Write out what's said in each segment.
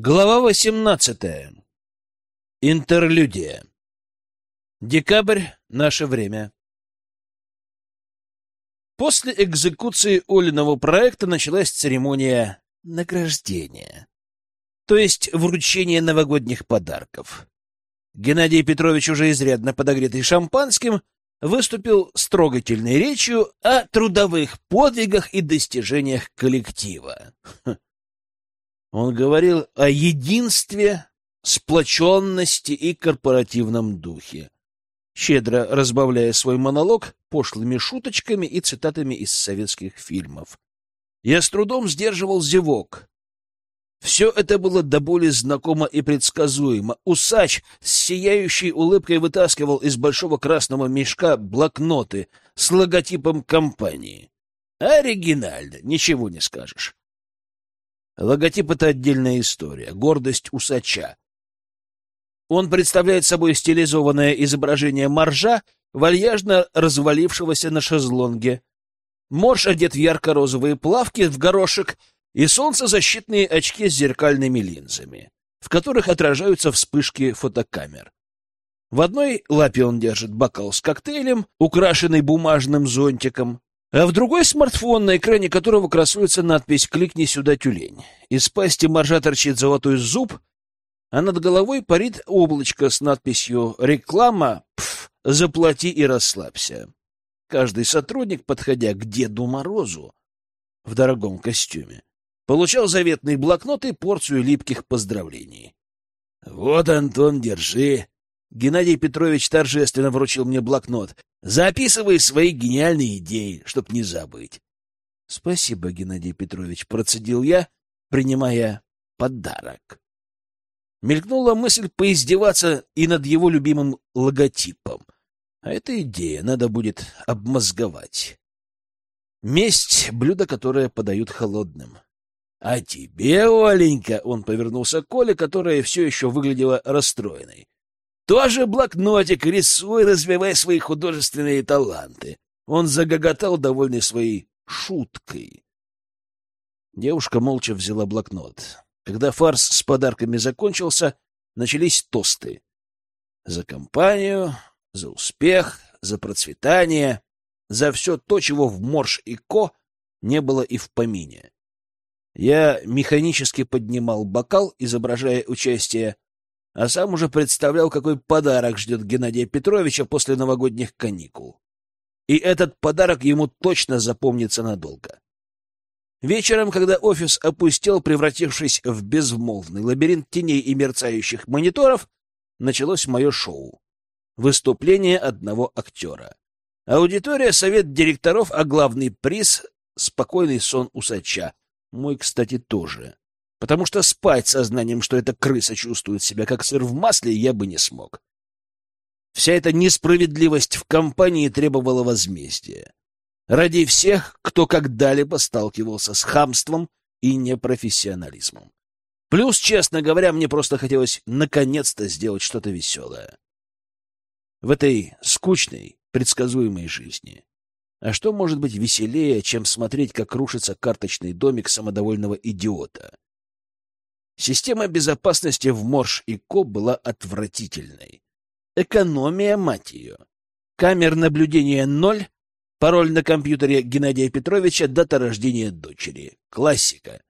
Глава 18. Интерлюдия. Декабрь. Наше время. После экзекуции Олиного проекта началась церемония награждения, то есть вручение новогодних подарков. Геннадий Петрович, уже изрядно подогретый шампанским, выступил с трогательной речью о трудовых подвигах и достижениях коллектива. Он говорил о единстве, сплоченности и корпоративном духе, щедро разбавляя свой монолог пошлыми шуточками и цитатами из советских фильмов. Я с трудом сдерживал зевок. Все это было до боли знакомо и предсказуемо. Усач с сияющей улыбкой вытаскивал из большого красного мешка блокноты с логотипом компании. Оригинально, ничего не скажешь. Логотип — это отдельная история, гордость усача. Он представляет собой стилизованное изображение моржа, вальяжно развалившегося на шезлонге. Морж одет в ярко-розовые плавки в горошек и солнцезащитные очки с зеркальными линзами, в которых отражаются вспышки фотокамер. В одной лапе он держит бокал с коктейлем, украшенный бумажным зонтиком, а в другой смартфон, на экране которого красуется надпись «Кликни сюда, тюлень». Из пасти моржа торчит золотой зуб, а над головой парит облачко с надписью «Реклама, пф, заплати и расслабься». Каждый сотрудник, подходя к Деду Морозу в дорогом костюме, получал заветный блокнот и порцию липких поздравлений. «Вот, Антон, держи!» Геннадий Петрович торжественно вручил мне блокнот. Записывай свои гениальные идеи, чтоб не забыть. — Спасибо, Геннадий Петрович, — процедил я, принимая подарок. Мелькнула мысль поиздеваться и над его любимым логотипом. А эта идея надо будет обмозговать. Месть — блюдо, которое подают холодным. — А тебе, Оленька, — он повернулся к Коле, которая все еще выглядела расстроенной. Тоже блокнотик, рисуй, развивай свои художественные таланты. Он загоготал, довольный своей шуткой. Девушка молча взяла блокнот. Когда фарс с подарками закончился, начались тосты. За компанию, за успех, за процветание, за все то, чего в Морж и Ко не было и в помине. Я механически поднимал бокал, изображая участие а сам уже представлял, какой подарок ждет Геннадия Петровича после новогодних каникул. И этот подарок ему точно запомнится надолго. Вечером, когда офис опустел, превратившись в безмолвный лабиринт теней и мерцающих мониторов, началось мое шоу. Выступление одного актера. Аудитория, совет директоров, а главный приз — спокойный сон усача. Мой, кстати, тоже потому что спать сознанием, что эта крыса чувствует себя как сыр в масле, я бы не смог. Вся эта несправедливость в компании требовала возмездия. Ради всех, кто когда-либо сталкивался с хамством и непрофессионализмом. Плюс, честно говоря, мне просто хотелось наконец-то сделать что-то веселое. В этой скучной, предсказуемой жизни. А что может быть веселее, чем смотреть, как рушится карточный домик самодовольного идиота? Система безопасности в Морж и Ко была отвратительной. Экономия, мать ее. Камер наблюдения ноль, пароль на компьютере Геннадия Петровича, дата рождения дочери. Классика.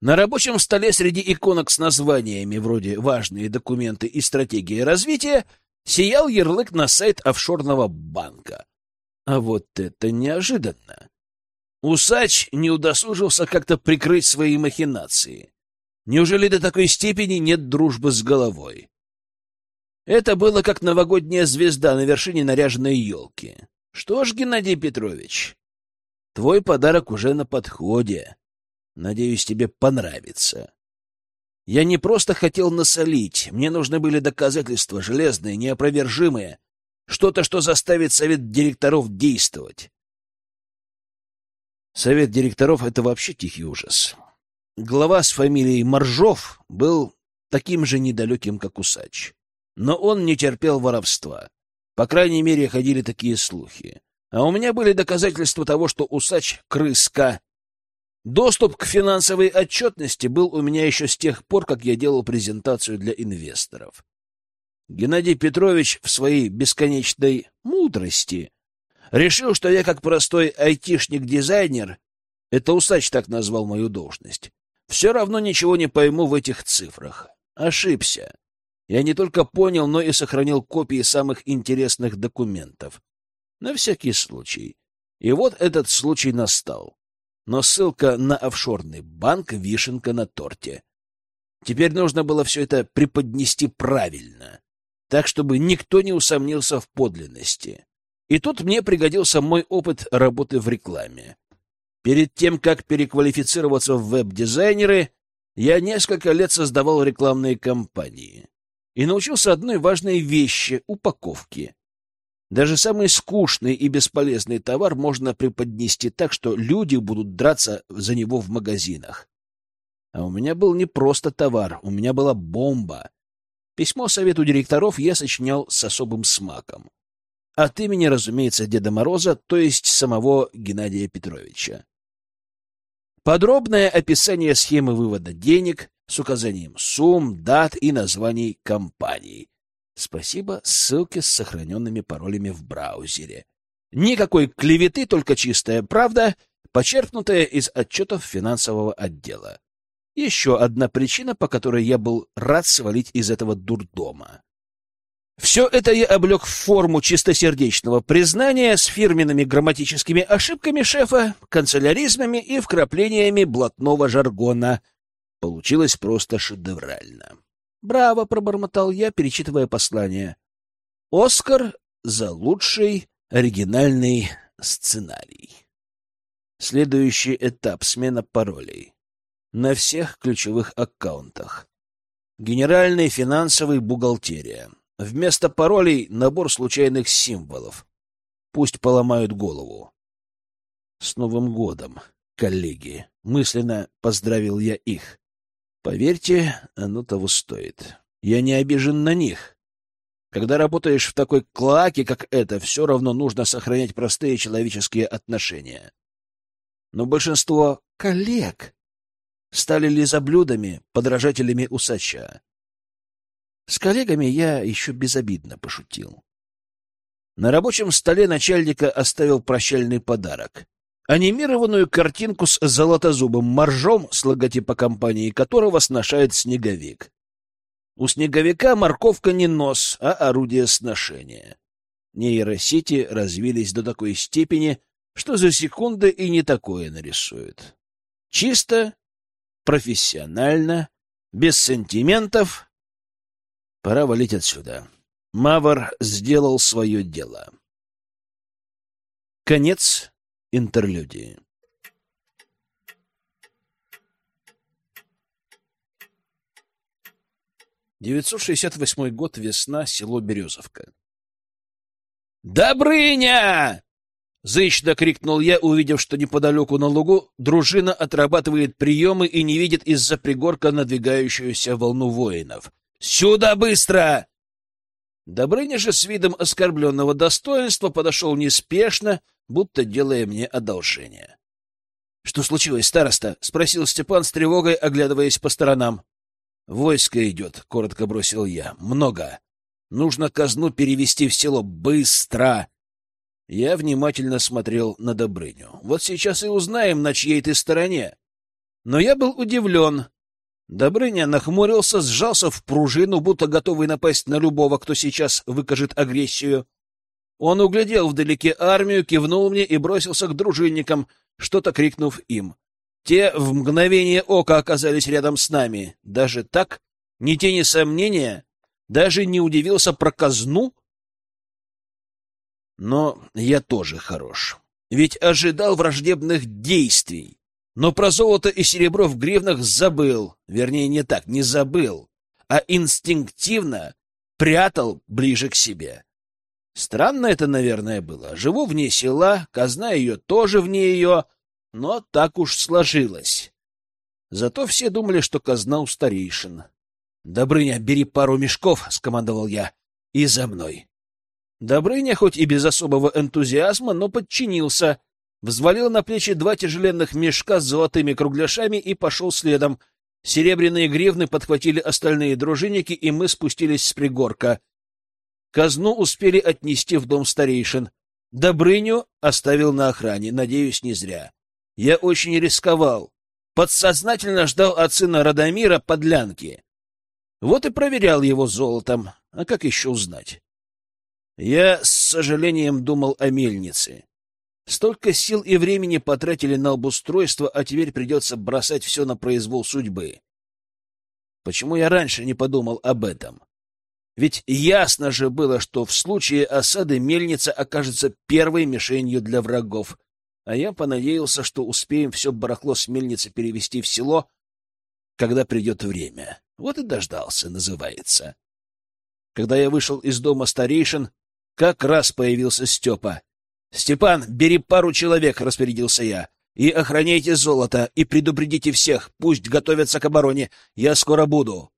На рабочем столе среди иконок с названиями вроде «Важные документы и стратегия развития» сиял ярлык на сайт офшорного банка. А вот это неожиданно. Усач не удосужился как-то прикрыть свои махинации. Неужели до такой степени нет дружбы с головой? Это было как новогодняя звезда на вершине наряженной елки. Что ж, Геннадий Петрович, твой подарок уже на подходе. Надеюсь, тебе понравится. Я не просто хотел насолить, мне нужны были доказательства железные, неопровержимые, что-то, что заставит совет директоров действовать. Совет директоров — это вообще тихий ужас. Глава с фамилией Моржов был таким же недалеким, как Усач. Но он не терпел воровства. По крайней мере, ходили такие слухи. А у меня были доказательства того, что Усач — крыска. Доступ к финансовой отчетности был у меня еще с тех пор, как я делал презентацию для инвесторов. Геннадий Петрович в своей бесконечной мудрости решил, что я как простой айтишник-дизайнер, это Усач так назвал мою должность, все равно ничего не пойму в этих цифрах. Ошибся. Я не только понял, но и сохранил копии самых интересных документов. На всякий случай. И вот этот случай настал но ссылка на офшорный банк — вишенка на торте. Теперь нужно было все это преподнести правильно, так, чтобы никто не усомнился в подлинности. И тут мне пригодился мой опыт работы в рекламе. Перед тем, как переквалифицироваться в веб-дизайнеры, я несколько лет создавал рекламные кампании и научился одной важной вещи — упаковке. Даже самый скучный и бесполезный товар можно преподнести так, что люди будут драться за него в магазинах. А у меня был не просто товар, у меня была бомба. Письмо совету директоров я сочинял с особым смаком. От имени, разумеется, Деда Мороза, то есть самого Геннадия Петровича. Подробное описание схемы вывода денег с указанием сумм, дат и названий компаний. Спасибо, ссылки с сохраненными паролями в браузере. Никакой клеветы, только чистая правда, почерпнутая из отчетов финансового отдела. Еще одна причина, по которой я был рад свалить из этого дурдома. Все это я облег в форму чистосердечного признания с фирменными грамматическими ошибками шефа, канцеляризмами и вкраплениями блатного жаргона. Получилось просто шедеврально. «Браво!» — пробормотал я, перечитывая послание. «Оскар за лучший оригинальный сценарий». Следующий этап — смена паролей. На всех ключевых аккаунтах. Генеральный, финансовый, бухгалтерия. Вместо паролей — набор случайных символов. Пусть поломают голову. С Новым годом, коллеги! Мысленно поздравил я их. Поверьте, оно того стоит. Я не обижен на них. Когда работаешь в такой клаке, как это, все равно нужно сохранять простые человеческие отношения. Но большинство коллег стали лизоблюдами, подражателями усача. С коллегами я еще безобидно пошутил. На рабочем столе начальника оставил прощальный подарок анимированную картинку с золотозубым моржом, с логотипа компании которого сношает снеговик. У снеговика морковка не нос, а орудие сношения. Нейросети развились до такой степени, что за секунды и не такое нарисуют. Чисто, профессионально, без сантиментов. Пора валить отсюда. Мавр сделал свое дело. Конец Интерлюдии. Девятьсот шестьдесят восьмой год, весна, село Березовка. «Добрыня!» — зычно крикнул я, увидев, что неподалеку на лугу дружина отрабатывает приемы и не видит из-за пригорка надвигающуюся волну воинов. «Сюда быстро!» Добрыня же с видом оскорбленного достоинства подошел неспешно, будто делая мне одолжение. — Что случилось, староста? — спросил Степан с тревогой, оглядываясь по сторонам. — Войско идет, — коротко бросил я. — Много. Нужно казну перевести в село быстро. Я внимательно смотрел на Добрыню. Вот сейчас и узнаем, на чьей ты стороне. Но я был удивлен. Добрыня нахмурился, сжался в пружину, будто готовый напасть на любого, кто сейчас выкажет агрессию. Он углядел вдалеке армию, кивнул мне и бросился к дружинникам, что-то крикнув им. Те в мгновение ока оказались рядом с нами. Даже так, ни тени сомнения, даже не удивился про казну. Но я тоже хорош. Ведь ожидал враждебных действий. Но про золото и серебро в гривнах забыл. Вернее, не так, не забыл, а инстинктивно прятал ближе к себе. Странно это, наверное, было. Живу вне села, казна ее тоже вне ее, но так уж сложилось. Зато все думали, что казна у старейшин. — Добрыня, бери пару мешков, — скомандовал я, — и за мной. Добрыня, хоть и без особого энтузиазма, но подчинился. Взвалил на плечи два тяжеленных мешка с золотыми кругляшами и пошел следом. Серебряные гривны подхватили остальные дружинники, и мы спустились с пригорка. Казну успели отнести в дом старейшин. Добрыню оставил на охране, надеюсь, не зря. Я очень рисковал. Подсознательно ждал от сына Радомира подлянки. Вот и проверял его золотом. А как еще узнать? Я с сожалением думал о мельнице. Столько сил и времени потратили на обустройство, а теперь придется бросать все на произвол судьбы. Почему я раньше не подумал об этом? Ведь ясно же было, что в случае осады мельница окажется первой мишенью для врагов, а я понадеялся, что успеем все барахло с мельницы перевести в село, когда придет время. Вот и дождался, называется. Когда я вышел из дома старейшин, как раз появился Степа. — Степан, бери пару человек, — распорядился я, — и охраняйте золото, и предупредите всех, пусть готовятся к обороне, я скоро буду.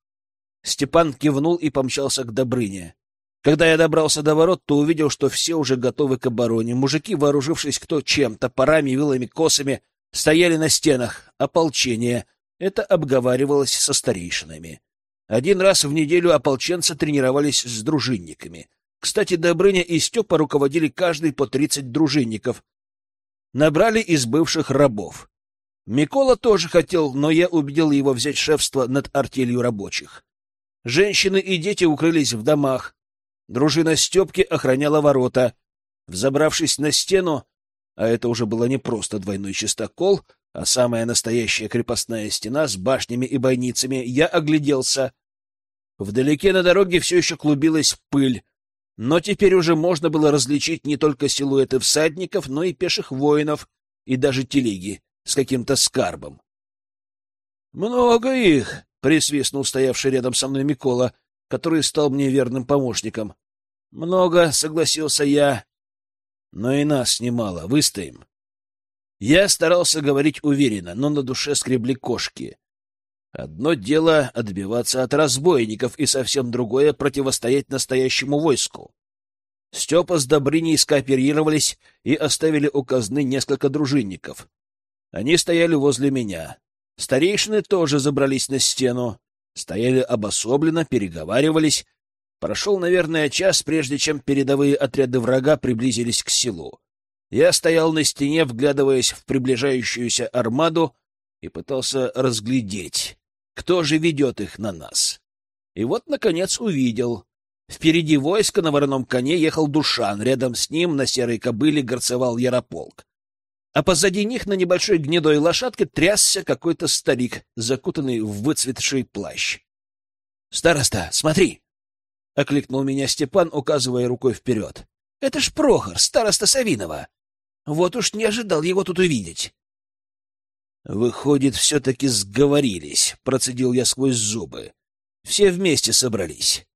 Степан кивнул и помчался к Добрыне. Когда я добрался до ворот, то увидел, что все уже готовы к обороне. Мужики, вооружившись кто чем, топорами, вилами, косами, стояли на стенах. Ополчение. Это обговаривалось со старейшинами. Один раз в неделю ополченцы тренировались с дружинниками. Кстати, Добрыня и Степа руководили каждый по тридцать дружинников. Набрали из бывших рабов. Микола тоже хотел, но я убедил его взять шефство над артелью рабочих. Женщины и дети укрылись в домах. Дружина Степки охраняла ворота. Взобравшись на стену, а это уже было не просто двойной чистокол, а самая настоящая крепостная стена с башнями и бойницами, я огляделся. Вдалеке на дороге все еще клубилась пыль, но теперь уже можно было различить не только силуэты всадников, но и пеших воинов, и даже телеги с каким-то скарбом. «Много их!» присвистнул стоявший рядом со мной Микола, который стал мне верным помощником. Много, согласился я, но и нас немало, выстоим. Я старался говорить уверенно, но на душе скребли кошки. Одно дело отбиваться от разбойников, и совсем другое — противостоять настоящему войску. Степа с Добрыней скооперировались и оставили у казны несколько дружинников. Они стояли возле меня. Старейшины тоже забрались на стену, стояли обособленно, переговаривались. Прошел, наверное, час, прежде чем передовые отряды врага приблизились к селу. Я стоял на стене, вглядываясь в приближающуюся армаду, и пытался разглядеть, кто же ведет их на нас. И вот, наконец, увидел. Впереди войска на вороном коне ехал Душан, рядом с ним на серой кобыле горцевал Ярополк а позади них на небольшой гнедой лошадке трясся какой-то старик, закутанный в выцветший плащ. — Староста, смотри! — окликнул меня Степан, указывая рукой вперед. — Это ж Прохор, староста Савинова. Вот уж не ожидал его тут увидеть. — Выходит, все-таки сговорились, — процедил я сквозь зубы. Все вместе собрались.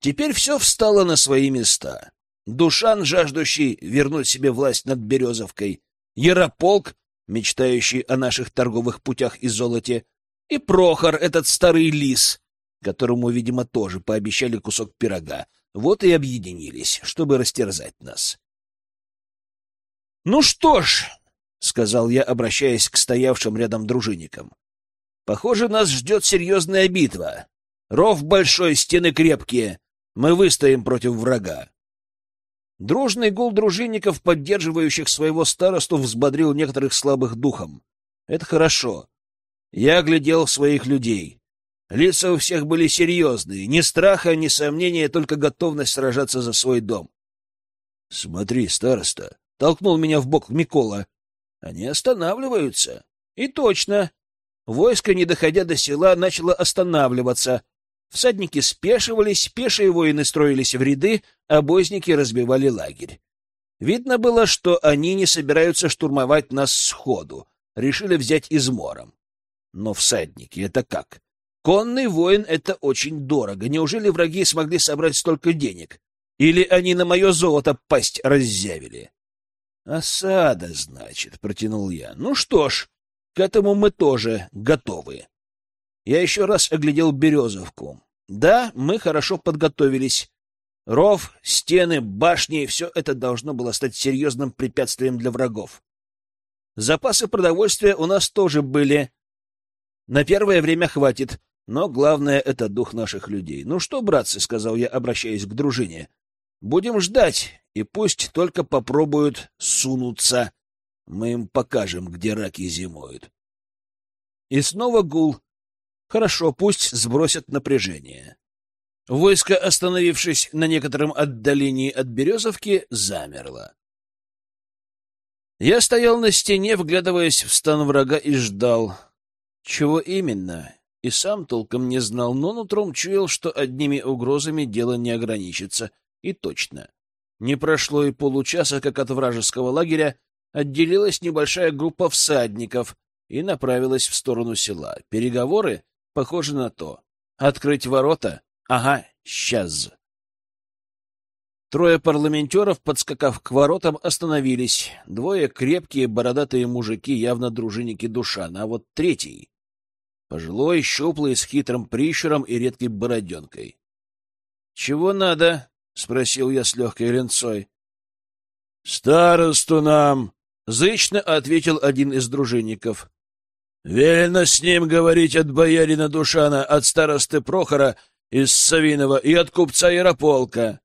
Теперь все встало на свои места. Душан, жаждущий вернуть себе власть над Березовкой, Ярополк, мечтающий о наших торговых путях и золоте, и Прохор, этот старый лис, которому, видимо, тоже пообещали кусок пирога. Вот и объединились, чтобы растерзать нас. — Ну что ж, — сказал я, обращаясь к стоявшим рядом дружинникам, — похоже, нас ждет серьезная битва. Ров большой, стены крепкие. Мы выстоим против врага. Дружный гул дружинников, поддерживающих своего старосту, взбодрил некоторых слабых духом. Это хорошо. Я глядел своих людей. Лица у всех были серьезные. Ни страха, ни сомнения, только готовность сражаться за свой дом. — Смотри, староста! — толкнул меня в бок Микола. — Они останавливаются. И точно. Войско, не доходя до села, начало останавливаться — Всадники спешивались, пешие воины строились в ряды, обозники разбивали лагерь. Видно было, что они не собираются штурмовать нас сходу, решили взять измором. Но всадники — это как? Конный воин — это очень дорого. Неужели враги смогли собрать столько денег? Или они на мое золото пасть раззявили? — Осада, значит, — протянул я. — Ну что ж, к этому мы тоже готовы. Я еще раз оглядел Березовку. Да, мы хорошо подготовились. Ров, стены, башни — все это должно было стать серьезным препятствием для врагов. Запасы продовольствия у нас тоже были. На первое время хватит, но главное — это дух наших людей. Ну что, братцы, — сказал я, обращаясь к дружине, — будем ждать, и пусть только попробуют сунуться. Мы им покажем, где раки зимуют. И снова гул. Хорошо, пусть сбросят напряжение. Войско, остановившись на некотором отдалении от Березовки, замерло. Я стоял на стене, вглядываясь в стан врага, и ждал. Чего именно? И сам толком не знал, но нутром чуял, что одними угрозами дело не ограничится. И точно. Не прошло и получаса, как от вражеского лагеря отделилась небольшая группа всадников и направилась в сторону села. Переговоры похожи на то. Открыть ворота? Ага, сейчас. Трое парламентеров, подскакав к воротам, остановились. Двое крепкие, бородатые мужики, явно дружинники Душана, а вот третий — пожилой, щуплый, с хитрым прищуром и редкой бороденкой. — Чего надо? — спросил я с легкой ленцой. — Старосту нам! — зычно ответил один из дружинников. — Велено с ним говорить от боярина Душана, от старосты Прохора из Савинова и от купца Ярополка.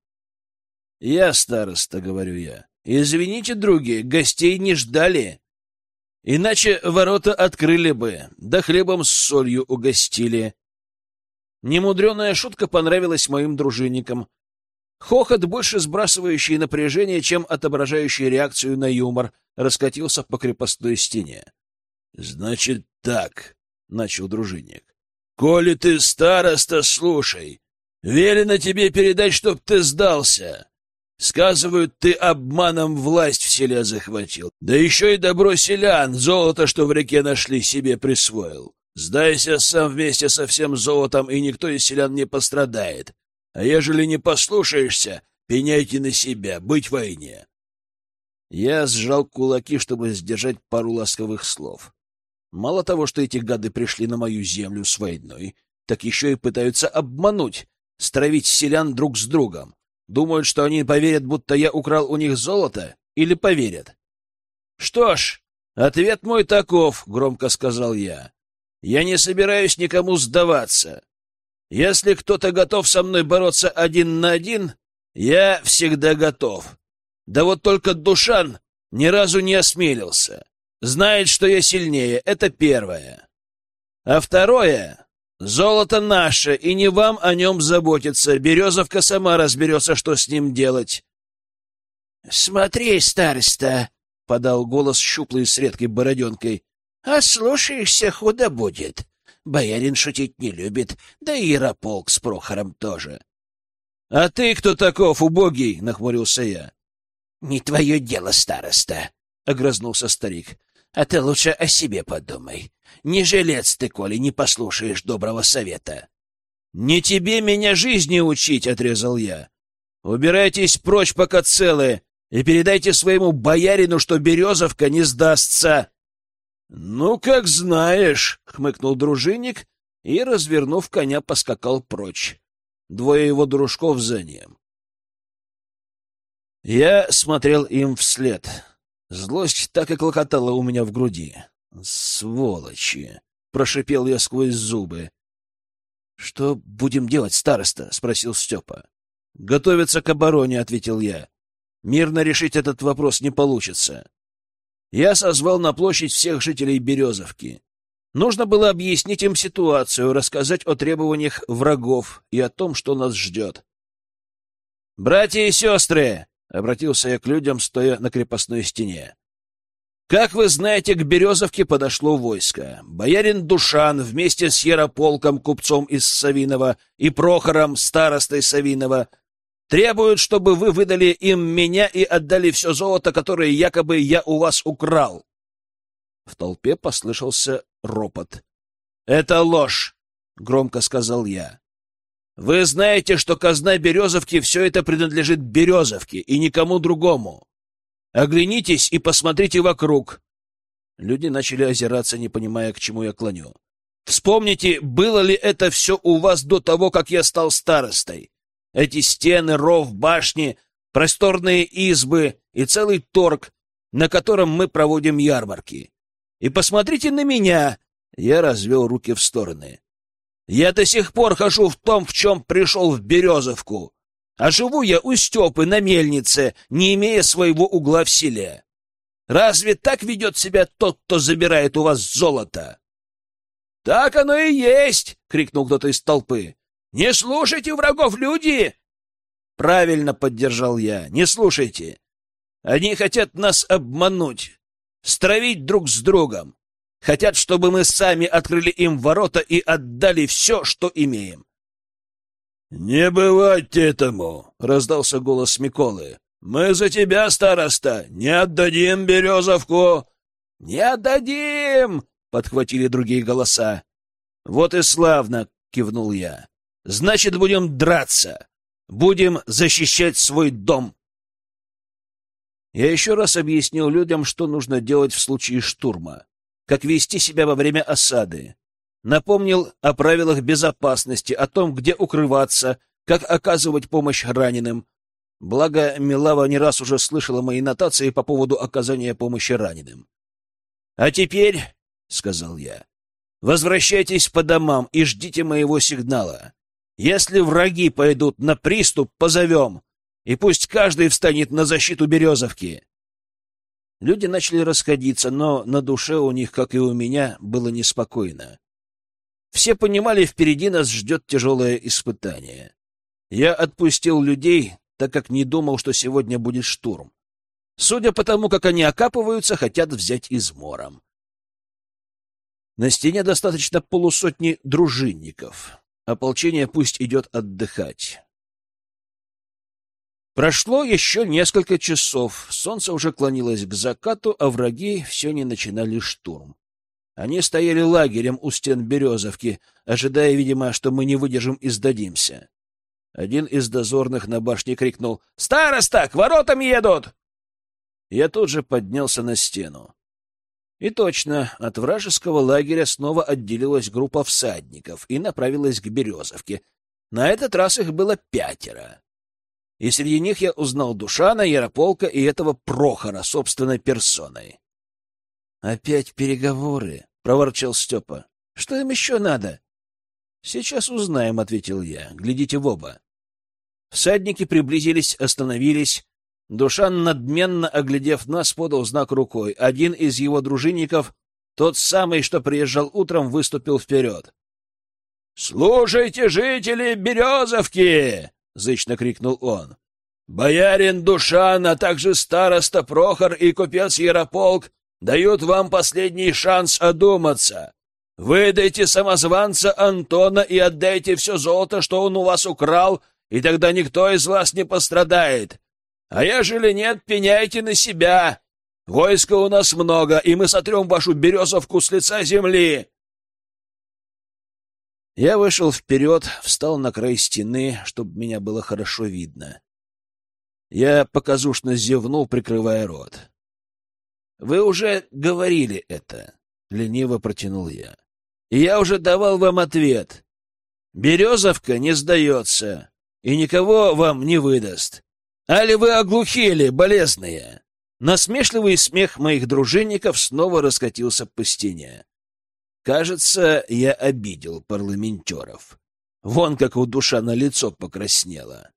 Я староста, говорю я. Извините, другие, гостей не ждали. Иначе ворота открыли бы, да хлебом с солью угостили. Немудреная шутка понравилась моим дружинникам. Хохот, больше сбрасывающий напряжение, чем отображающий реакцию на юмор, раскатился по крепостной стене. — Значит так, — начал дружинник. — Коли ты староста, слушай. Велено тебе передать, чтоб ты сдался. Сказывают, ты обманом власть в селе захватил. Да еще и добро селян, золото, что в реке нашли, себе присвоил. Сдайся сам вместе со всем золотом, и никто из селян не пострадает. А ежели не послушаешься, пеняйте на себя, быть войне. Я сжал кулаки, чтобы сдержать пару ласковых слов. Мало того, что эти гады пришли на мою землю с войной, так еще и пытаются обмануть, стравить селян друг с другом. Думают, что они поверят, будто я украл у них золото, или поверят? Что ж, ответ мой таков, громко сказал я. Я не собираюсь никому сдаваться. Если кто-то готов со мной бороться один на один, я всегда готов. Да вот только Душан ни разу не осмелился. Знает, что я сильнее, это первое. А второе, Золото наше, и не вам о нем заботиться. Березовка сама разберется, что с ним делать. — Смотри, староста, — подал голос щуплый с редкой бороденкой, — а слушаешься, худо будет. Боярин шутить не любит, да и Ярополк с Прохором тоже. — А ты кто таков, убогий? — нахмурился я. — Не твое дело, староста, — огрызнулся старик. — А ты лучше о себе подумай. Не жилец ты, коли не послушаешь доброго совета. — Не тебе меня жизни учить, — отрезал я. — Убирайтесь прочь, пока целы, и передайте своему боярину, что Березовка не сдастся. — Ну, как знаешь, — хмыкнул дружинник и, развернув коня, поскакал прочь. Двое его дружков за ним. Я смотрел им вслед. Злость так и клокотала у меня в груди. «Сволочи!» — прошипел я сквозь зубы. «Что будем делать, староста?» — спросил Степа. «Готовиться к обороне», — ответил я. «Мирно решить этот вопрос не получится». Я созвал на площадь всех жителей Березовки. Нужно было объяснить им ситуацию, рассказать о требованиях врагов и о том, что нас ждет. «Братья и сестры!» — обратился я к людям, стоя на крепостной стене. Как вы знаете, к Березовке подошло войско. Боярин Душан вместе с Ярополком, купцом из Савинова, и Прохором, старостой Савинова, требуют, чтобы вы выдали им меня и отдали все золото, которое якобы я у вас украл. В толпе послышался ропот. — Это ложь! — громко сказал я. — Вы знаете, что казна Березовки все это принадлежит Березовке и никому другому. Оглянитесь и посмотрите вокруг. Люди начали озираться, не понимая, к чему я клоню. Вспомните, было ли это все у вас до того, как я стал старостой? Эти стены, ров, башни, просторные избы и целый торг на котором мы проводим ярмарки. И посмотрите на меня!» Я развел руки в стороны. «Я до сих пор хожу в том, в чем пришел в Березовку, а живу я у Степы на мельнице, не имея своего угла в селе. Разве так ведет себя тот, кто забирает у вас золото?» «Так оно и есть!» — крикнул кто-то из толпы. «Не слушайте врагов, люди!» «Правильно поддержал я. Не слушайте. Они хотят нас обмануть, стравить друг с другом. Хотят, чтобы мы сами открыли им ворота и отдали все, что имеем. «Не бывать этому!» — раздался голос Миколы. «Мы за тебя, староста! Не отдадим Березовку!» «Не отдадим!» — подхватили другие голоса. «Вот и славно!» — кивнул я. «Значит, будем драться! Будем защищать свой дом!» Я еще раз объяснил людям, что нужно делать в случае штурма, как вести себя во время осады. Напомнил о правилах безопасности, о том, где укрываться, как оказывать помощь раненым. Благо, Милава не раз уже слышала мои нотации по поводу оказания помощи раненым. «А теперь, — сказал я, — возвращайтесь по домам и ждите моего сигнала. Если враги пойдут на приступ, позовем и пусть каждый встанет на защиту Березовки. Люди начали расходиться, но на душе у них, как и у меня, было неспокойно. Все понимали, впереди нас ждет тяжелое испытание. Я отпустил людей, так как не думал, что сегодня будет штурм. Судя по тому, как они окапываются, хотят взять измором. На стене достаточно полусотни дружинников. Ополчение пусть идет отдыхать. Прошло еще несколько часов, солнце уже клонилось к закату, а враги все не начинали штурм. Они стояли лагерем у стен Березовки, ожидая, видимо, что мы не выдержим и сдадимся. Один из дозорных на башне крикнул «Староста, к воротам едут!» Я тут же поднялся на стену. И точно, от вражеского лагеря снова отделилась группа всадников и направилась к Березовке. На этот раз их было пятеро и среди них я узнал Душана, Ярополка и этого Прохора собственной персоной. — Опять переговоры, — проворчал Степа. — Что им еще надо? — Сейчас узнаем, — ответил я. — Глядите в оба. Всадники приблизились, остановились. Душан, надменно оглядев нас, подал знак рукой. Один из его дружинников, тот самый, что приезжал утром, выступил вперед. — Слушайте, жители Березовки! — зычно крикнул он. «Боярин Душан, а также староста Прохор и купец Ярополк дают вам последний шанс одуматься. Выдайте самозванца Антона и отдайте все золото, что он у вас украл, и тогда никто из вас не пострадает. А ежели нет, пеняйте на себя. Войска у нас много, и мы сотрем вашу березовку с лица земли. Я вышел вперед, встал на край стены, чтобы меня было хорошо видно. Я показушно зевнул, прикрывая рот. — Вы уже говорили это, — лениво протянул я. — И я уже давал вам ответ. Березовка не сдается и никого вам не выдаст. Али вы оглухели, болезные? Насмешливый смех моих дружинников снова раскатился по стене. Кажется, я обидел парламентеров. Вон как у душа на лицо покраснела.